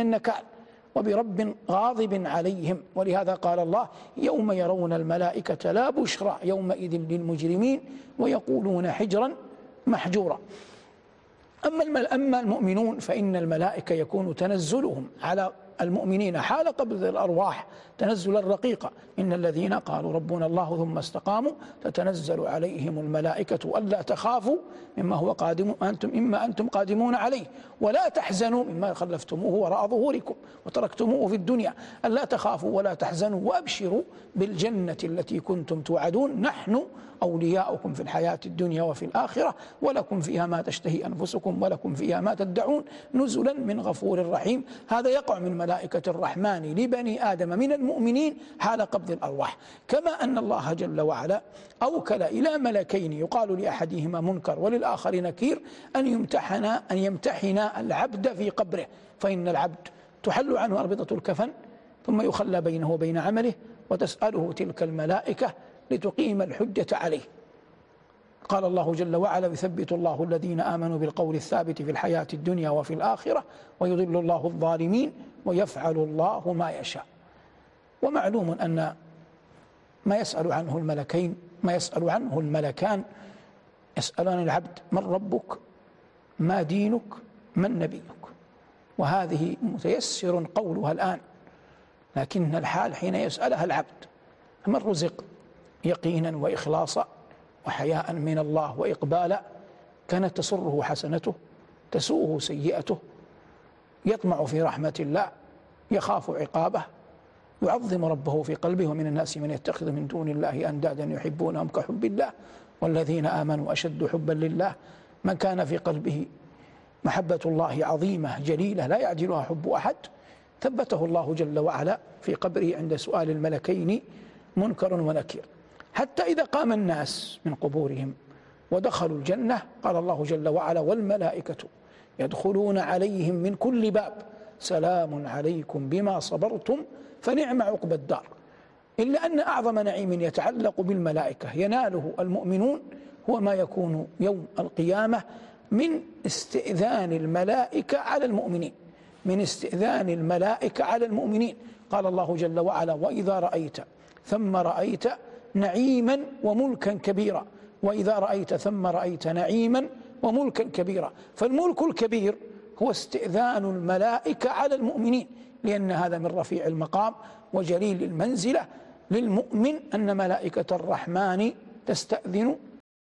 النكال وبرب غاضب عليهم. ولهذا قال الله يوم يرون الملائكة لا بشرى يومئذ للمجرمين ويقولون حجرا محجورا. أما أما المؤمنون فإن الملائكة يكون تنزلهم على المؤمنين حال قبض الأرواح تنزل الرقيقة. إن الذين قالوا ربنا الله ثم استقاموا تتنزل عليهم الملائكة ألا تخافوا مما هو قادم أنتم إما أنتم قادمون عليه. ولا تحزنوا مما خلفتموه وراء ظهوركم وتركتموه في الدنيا. ألا تخافوا ولا تحزنوا وأبشروا بالجنة التي كنتم توعدون. نحن أولياؤكم في الحياة الدنيا وفي الآخرة. ولكم فيها ما تشتهي أنفسكم ولكم فيها ما تدعون. نزلا من غفور رحيم. هذا يقع من ملائكة الرحمن لبني آدم من المؤمنين حال قبض الأرواح. كما أن الله جل وعلا أوكل إلى ملكين يقال لأحدهما منكر وللآخر نكير أن يمتحن أن يمتحن العبد في قبره. فإن العبد تحل عنه أربطة الكفن ثم يخلى بينه وبين عمله وتسأله تلك الملائكة لتقيم الحجة عليه. قال الله جل وعلا يثبت الله الذين آمنوا بالقول الثابت في الحياة الدنيا وفي الآخرة ويضل الله الظالمين ويفعل الله ما يشاء. ومعلوم أن ما يسأل عنه الملكين ما يسأل عنه الملكان يسألان العبد من ربك؟ ما دينك؟ من نبيك؟ وهذه متيسر قولها الآن لكن الحال حين يسألها العبد من رزق؟ يقينا وإخلاصا. وحياء من الله وإقبالا كانت تسره حسنته تسوءه سيئته يطمع في رحمة الله يخاف عقابه يعظم ربه في قلبه ومن الناس من يتخذ من دون الله أندادا يحبونهم كحب الله والذين آمنوا أشد حبا لله من كان في قلبه محبة الله عظيمة جليلة لا يعجلها حب أحد ثبته الله جل وعلا في قبره عند سؤال الملكين منكر ونكير. حتى إذا قام الناس من قبورهم ودخلوا الجنة قال الله جل وعلا والملائكة يدخلون عليهم من كل باب سلام عليكم بما صبرتم فنعم عقب الدار. إلا أن أعظم نعيم يتعلق بالملائكة يناله المؤمنون هو ما يكون يوم القيامة من استئذان الملائكة على المؤمنين. من استئذان الملائكة على المؤمنين. قال الله جل وعلا وإذا رأيت ثم رأيت نعيما وملكا كبيرا. وإذا رأيت ثم رأيت نعيما وملكا كبيرا. فالملك الكبير هو استئذان الملائكة على المؤمنين لأن هذا من رفيع المقام وجليل المنزلة. للمؤمن أن ملائكة الرحمن تستأذن